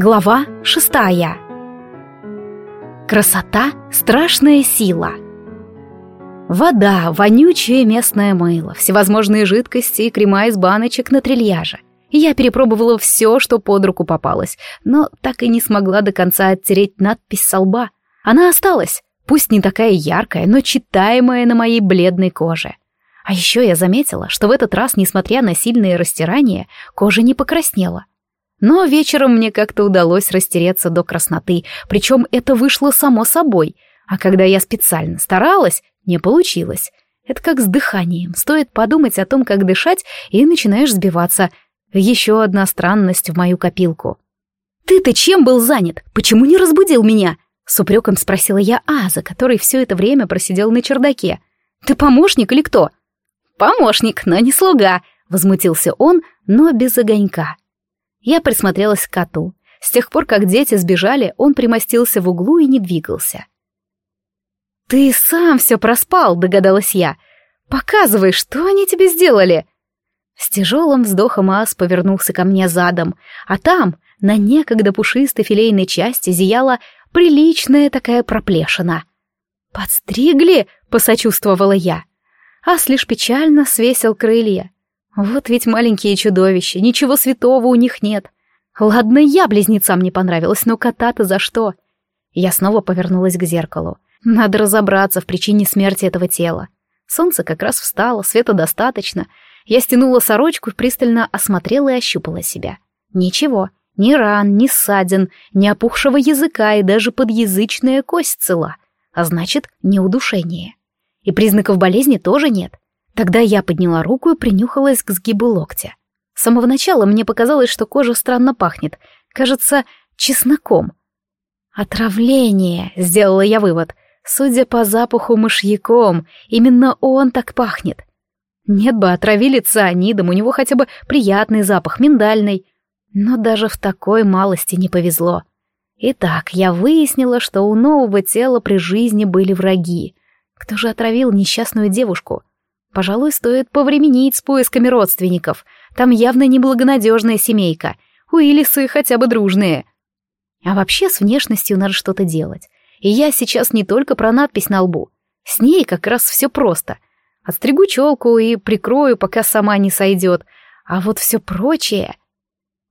Глава шестая. Красота — страшная сила. Вода, вонючее местное мыло, всевозможные жидкости и крема из баночек на трильяже. Я перепробовала все, что под руку попалось, но так и не смогла до конца оттереть надпись со лба. Она осталась, пусть не такая яркая, но читаемая на моей бледной коже. А еще я заметила, что в этот раз, несмотря на сильные растирания, кожа не покраснела — но вечером мне как-то удалось растереться до красноты, причем это вышло само собой, а когда я специально старалась, не получилось. Это как с дыханием, стоит подумать о том, как дышать, и начинаешь сбиваться. Еще одна странность в мою копилку. «Ты-то чем был занят? Почему не разбудил меня?» С упреком спросила я Аза, который все это время просидел на чердаке. «Ты помощник или кто?» «Помощник, но не слуга», — возмутился он, но без огонька. Я присмотрелась к коту. С тех пор, как дети сбежали, он примостился в углу и не двигался. «Ты сам все проспал», — догадалась я. «Показывай, что они тебе сделали?» С тяжелым вздохом Ас повернулся ко мне задом, а там, на некогда пушистой филейной части, зияла приличная такая проплешина. «Подстригли?» — посочувствовала я. Ас лишь печально свесил крылья. Вот ведь маленькие чудовища, ничего святого у них нет. Ладно, я близнецам не понравилась, но кота-то за что? Я снова повернулась к зеркалу. Надо разобраться в причине смерти этого тела. Солнце как раз встало, света достаточно. Я стянула сорочку, пристально осмотрела и ощупала себя. Ничего, ни ран, ни ссадин, ни опухшего языка и даже подъязычная кость цела. А значит, не удушение. И признаков болезни тоже нет. Тогда я подняла руку и принюхалась к сгибу локтя. С самого начала мне показалось, что кожа странно пахнет. Кажется, чесноком. «Отравление», — сделала я вывод. Судя по запаху мышьяком, именно он так пахнет. Нет бы, отравили цианидом, у него хотя бы приятный запах, миндальный. Но даже в такой малости не повезло. Итак, я выяснила, что у нового тела при жизни были враги. Кто же отравил несчастную девушку? Пожалуй, стоит повременить с поисками родственников. Там явно неблагонадежная семейка. У Илисы хотя бы дружные. А вообще с внешностью надо что-то делать. И я сейчас не только про надпись на лбу. С ней как раз все просто. Отстригу челку и прикрою, пока сама не сойдет. А вот все прочее...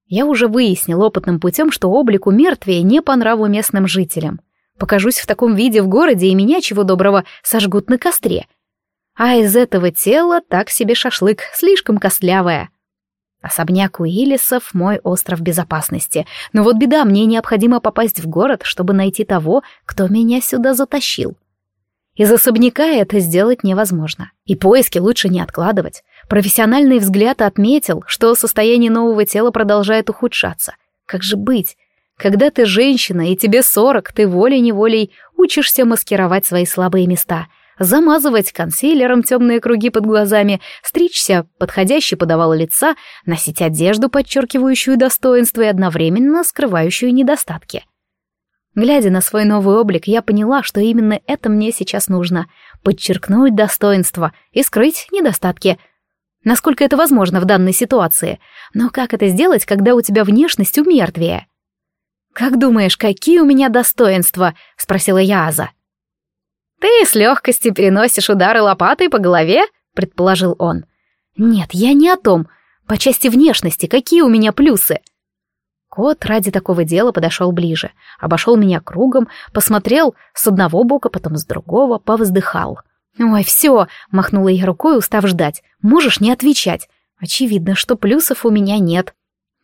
Я уже выяснил опытным путем, что облик у мертвия не по нраву местным жителям. Покажусь в таком виде в городе, и меня, чего доброго, сожгут на костре — а из этого тела так себе шашлык, слишком костлявое. Особняк Уиллисов — мой остров безопасности. Но вот беда, мне необходимо попасть в город, чтобы найти того, кто меня сюда затащил. Из особняка это сделать невозможно. И поиски лучше не откладывать. Профессиональный взгляд отметил, что состояние нового тела продолжает ухудшаться. Как же быть? Когда ты женщина и тебе сорок, ты волей-неволей учишься маскировать свои слабые места — замазывать консилером темные круги под глазами, стричься подходяще подавала лица, носить одежду, подчеркивающую достоинство и одновременно скрывающую недостатки. Глядя на свой новый облик, я поняла, что именно это мне сейчас нужно — подчеркнуть достоинство и скрыть недостатки. Насколько это возможно в данной ситуации? Но как это сделать, когда у тебя внешность умертвее? «Как думаешь, какие у меня достоинства?» — спросила я Аза. «Ты с легкостью переносишь удары лопатой по голове?» — предположил он. «Нет, я не о том. По части внешности, какие у меня плюсы?» Кот ради такого дела подошел ближе, обошел меня кругом, посмотрел с одного бока, потом с другого, повздыхал. «Ой, все!» — махнула я рукой, устав ждать. «Можешь не отвечать. Очевидно, что плюсов у меня нет».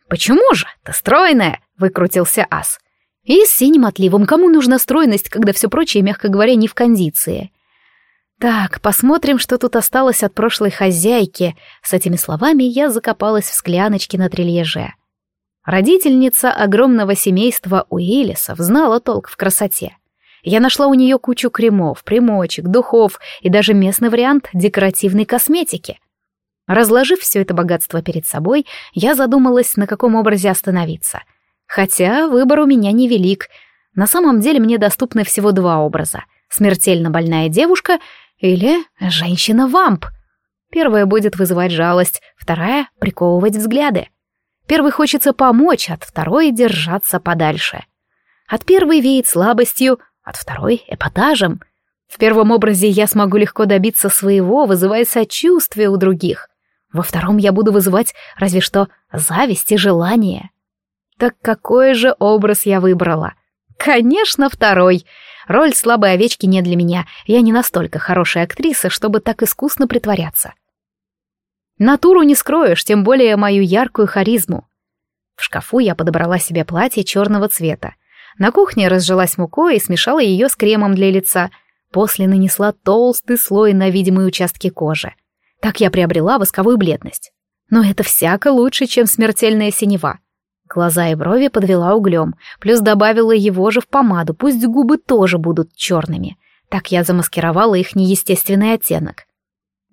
«Почему же? Ты стройная!» — выкрутился ас. И с синим отливом. Кому нужна стройность, когда все прочее, мягко говоря, не в кондиции? Так, посмотрим, что тут осталось от прошлой хозяйки. С этими словами я закопалась в скляночке на трильеже. Родительница огромного семейства Уиллисов знала толк в красоте. Я нашла у нее кучу кремов, примочек, духов и даже местный вариант декоративной косметики. Разложив все это богатство перед собой, я задумалась, на каком образе остановиться — Хотя выбор у меня невелик. На самом деле мне доступны всего два образа. Смертельно больная девушка или женщина-вамп. Первая будет вызывать жалость, вторая — приковывать взгляды. Первый хочется помочь, от второй — держаться подальше. От первой веет слабостью, от второй — эпатажем. В первом образе я смогу легко добиться своего, вызывая сочувствие у других. Во втором я буду вызывать разве что зависть и желание. Так какой же образ я выбрала? Конечно, второй. Роль слабой овечки не для меня. Я не настолько хорошая актриса, чтобы так искусно притворяться. Натуру не скроешь, тем более мою яркую харизму. В шкафу я подобрала себе платье черного цвета. На кухне разжилась мукой и смешала ее с кремом для лица. После нанесла толстый слой на видимые участки кожи. Так я приобрела восковую бледность. Но это всяко лучше, чем смертельная синева. Глаза и брови подвела углем, плюс добавила его же в помаду, пусть губы тоже будут черными. Так я замаскировала их неестественный оттенок.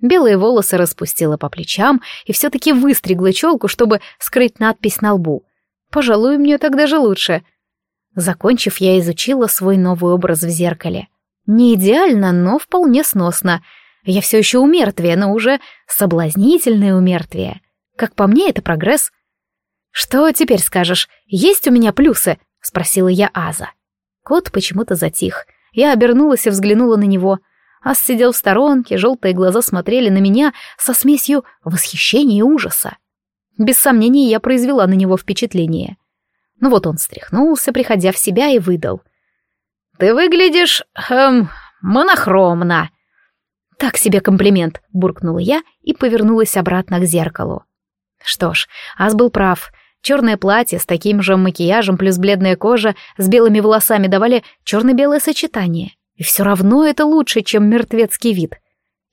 Белые волосы распустила по плечам и все-таки выстригла челку, чтобы скрыть надпись на лбу. Пожалуй, мне так даже лучше. Закончив, я изучила свой новый образ в зеркале. Не идеально, но вполне сносно — я все еще умертвие, но уже соблазнительное умертвие. Как по мне, это прогресс. «Что теперь скажешь? Есть у меня плюсы?» — спросила я Аза. Кот почему-то затих. Я обернулась и взглянула на него. Аз сидел в сторонке, желтые глаза смотрели на меня со смесью восхищения и ужаса. Без сомнений, я произвела на него впечатление. Ну вот он стряхнулся, приходя в себя, и выдал. «Ты выглядишь... эм... монохромно. «Так себе комплимент», — буркнула я и повернулась обратно к зеркалу. Что ж, Ас был прав. Черное платье с таким же макияжем плюс бледная кожа с белыми волосами давали черно-белое сочетание. И все равно это лучше, чем мертвецкий вид.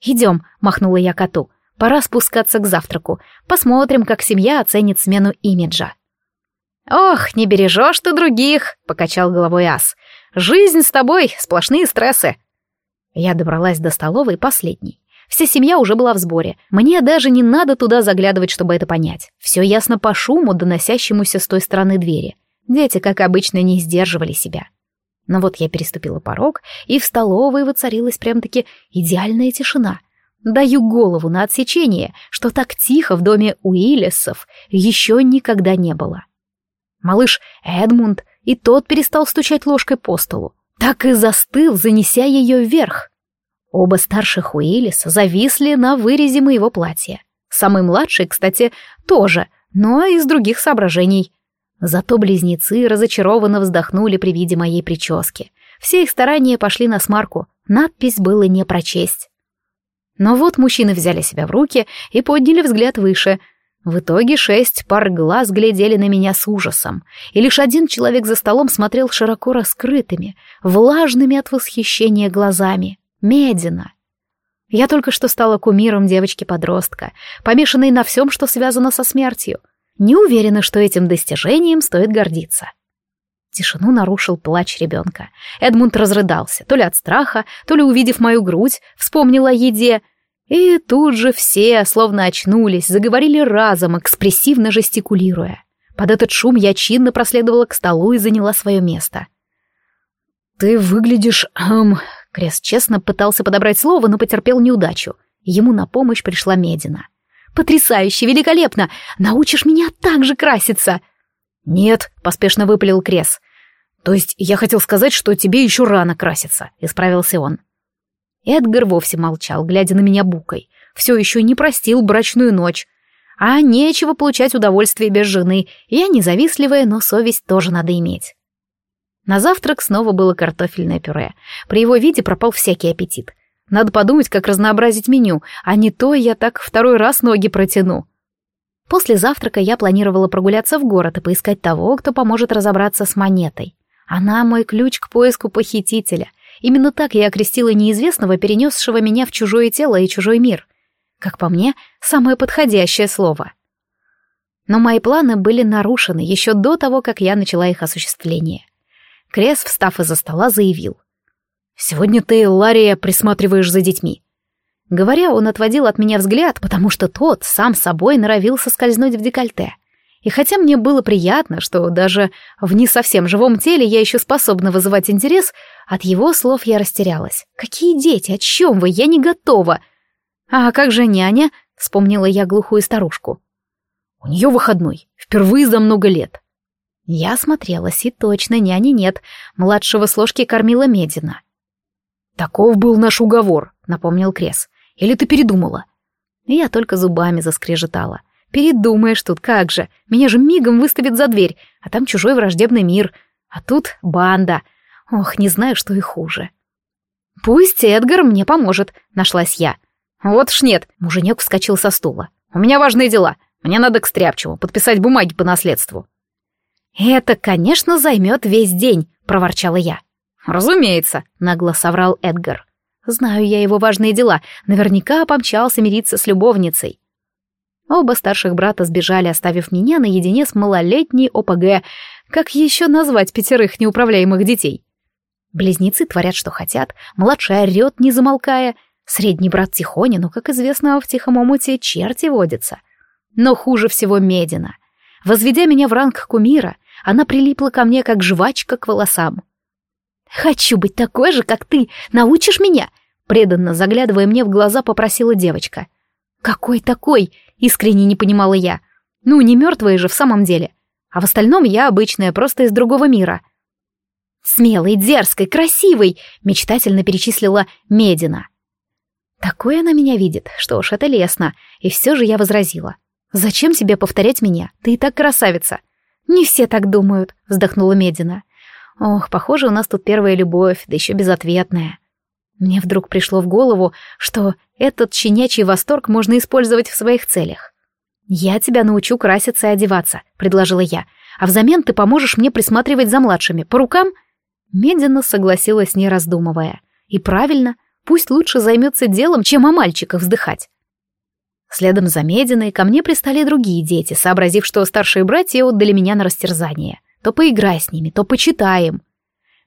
«Идем», — махнула я коту. «Пора спускаться к завтраку. Посмотрим, как семья оценит смену имиджа». «Ох, не бережешь ты других», — покачал головой Ас. «Жизнь с тобой, сплошные стрессы». Я добралась до столовой последней. Вся семья уже была в сборе. Мне даже не надо туда заглядывать, чтобы это понять. Все ясно по шуму, доносящемуся с той стороны двери. Дети, как обычно, не сдерживали себя. Но вот я переступила порог, и в столовой воцарилась прям-таки идеальная тишина. Даю голову на отсечение, что так тихо в доме Уиллисов еще никогда не было. Малыш Эдмунд и тот перестал стучать ложкой по столу так и застыл, занеся ее вверх. Оба старших Уиллиса зависли на вырезе моего платья. Самый младший, кстати, тоже, но из других соображений. Зато близнецы разочарованно вздохнули при виде моей прически. Все их старания пошли на смарку, надпись было не прочесть. Но вот мужчины взяли себя в руки и подняли взгляд выше — в итоге шесть пар глаз глядели на меня с ужасом, и лишь один человек за столом смотрел широко раскрытыми, влажными от восхищения глазами. Медина. Я только что стала кумиром девочки-подростка, помешанной на всем, что связано со смертью. Не уверена, что этим достижением стоит гордиться. Тишину нарушил плач ребенка. Эдмунд разрыдался, то ли от страха, то ли увидев мою грудь, вспомнил о еде — и тут же все, словно очнулись, заговорили разом, экспрессивно жестикулируя. Под этот шум я чинно проследовала к столу и заняла свое место. «Ты выглядишь...» эм... Крест честно пытался подобрать слово, но потерпел неудачу. Ему на помощь пришла Медина. «Потрясающе, великолепно! Научишь меня так же краситься!» «Нет», — поспешно выпалил Крес. «То есть я хотел сказать, что тебе еще рано краситься», — исправился он. Эдгар вовсе молчал, глядя на меня букой. Все еще не простил брачную ночь. А нечего получать удовольствие без жены. Я независливая, но совесть тоже надо иметь. На завтрак снова было картофельное пюре. При его виде пропал всякий аппетит. Надо подумать, как разнообразить меню, а не то я так второй раз ноги протяну. После завтрака я планировала прогуляться в город и поискать того, кто поможет разобраться с монетой. Она мой ключ к поиску похитителя, Именно так я окрестила неизвестного, перенесшего меня в чужое тело и чужой мир. Как по мне, самое подходящее слово. Но мои планы были нарушены еще до того, как я начала их осуществление. Крес, встав из-за стола, заявил. «Сегодня ты, Лария, присматриваешь за детьми». Говоря, он отводил от меня взгляд, потому что тот сам собой норовил соскользнуть в декольте. И хотя мне было приятно, что даже в не совсем живом теле я еще способна вызывать интерес, от его слов я растерялась. «Какие дети? О чем вы? Я не готова!» «А как же няня?» — вспомнила я глухую старушку. У нее выходной, впервые за много лет. Я осмотрелась, и точно няни нет, младшего с ложки кормила Медина. «Таков был наш уговор», — напомнил Крес. «Или ты передумала?» Я только зубами заскрежетала. «Передумаешь тут, как же! Меня же мигом выставят за дверь, а там чужой враждебный мир. А тут банда. Ох, не знаю, что и хуже». «Пусть Эдгар мне поможет», — нашлась я. «Вот ж нет», — муженек вскочил со стула. «У меня важные дела. Мне надо к Стряпчему подписать бумаги по наследству». «Это, конечно, займет весь день», — проворчала я. «Разумеется», — нагло соврал Эдгар. «Знаю я его важные дела. Наверняка помчался мириться с любовницей». Оба старших брата сбежали, оставив меня наедине с малолетней ОПГ. Как еще назвать пятерых неуправляемых детей? Близнецы творят, что хотят, младший орет, не замолкая. Средний брат тихоня, но, как известно, в тихом омуте черти водятся. Но хуже всего Медина. Возведя меня в ранг кумира, она прилипла ко мне, как жвачка к волосам. «Хочу быть такой же, как ты. Научишь меня?» Преданно заглядывая мне в глаза, попросила девочка. «Какой такой?» — искренне не понимала я. «Ну, не мертвая же в самом деле. А в остальном я обычная, просто из другого мира». «Смелой, дерзкой, красивой!» — мечтательно перечислила Медина. «Такой она меня видит. Что ж, это лестно. И все же я возразила. Зачем тебе повторять меня? Ты и так красавица». «Не все так думают», — вздохнула Медина. Ох, похоже, у нас тут первая любовь, да еще безответная. Мне вдруг пришло в голову, что этот щенячий восторг можно использовать в своих целях. «Я тебя научу краситься и одеваться», — предложила я. «А взамен ты поможешь мне присматривать за младшими. По рукам?» Медленно согласилась, не раздумывая. «И правильно, пусть лучше займется делом, чем о мальчиках вздыхать». Следом за Мединой ко мне пристали другие дети, сообразив, что старшие братья отдали меня на растерзание. То поиграй с ними, то почитаем.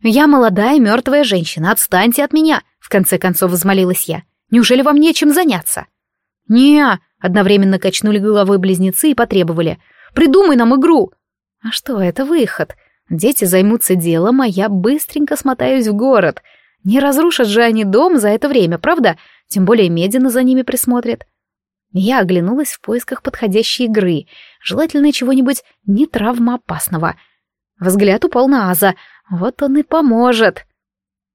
Я молодая мертвая женщина, отстаньте от меня, в конце концов взмолилась я. Неужели вам нечем заняться? не одновременно качнули головой близнецы и потребовали. Придумай нам игру. А что, это выход. Дети займутся делом, а я быстренько смотаюсь в город. Не разрушат же они дом за это время, правда? Тем более Медина за ними присмотрит. Я оглянулась в поисках подходящей игры, желательно чего-нибудь не травмоопасного — Взгляд упал на Аза. Вот он и поможет.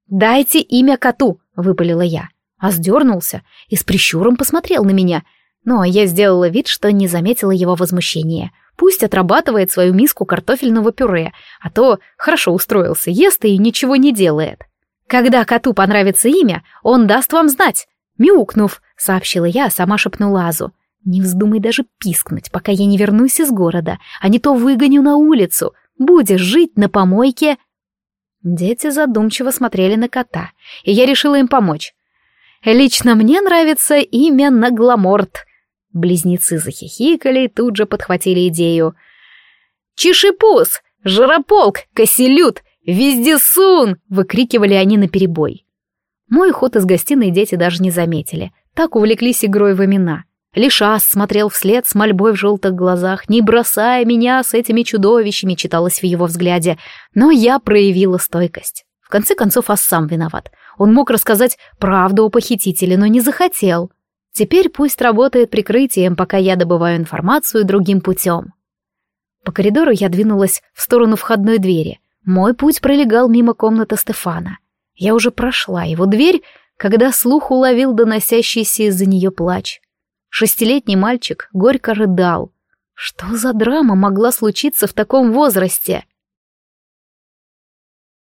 «Дайте имя коту», — выпалила я. Аз дернулся и с прищуром посмотрел на меня. Но я сделала вид, что не заметила его возмущения. Пусть отрабатывает свою миску картофельного пюре, а то хорошо устроился, ест и ничего не делает. Когда коту понравится имя, он даст вам знать. Мяукнув, сообщила я, а сама шепнула Азу. Не вздумай даже пискнуть, пока я не вернусь из города, а не то выгоню на улицу. Будешь жить на помойке?» Дети задумчиво смотрели на кота, и я решила им помочь. «Лично мне нравится имя Нагламорт». Близнецы захихикали и тут же подхватили идею. «Чешипус! Жирополк! Коселют! Вездесун!» — выкрикивали они наперебой. Мой ход из гостиной дети даже не заметили, так увлеклись игрой в имена. Лишь ас смотрел вслед с мольбой в желтых глазах, не бросая меня с этими чудовищами, читалось в его взгляде, но я проявила стойкость. В конце концов, ас сам виноват. Он мог рассказать правду о похитителе, но не захотел. Теперь пусть работает прикрытием, пока я добываю информацию другим путем. По коридору я двинулась в сторону входной двери. Мой путь пролегал мимо комнаты Стефана. Я уже прошла его дверь, когда слух уловил доносящийся из-за нее плач. Шестилетний мальчик горько рыдал. Что за драма могла случиться в таком возрасте?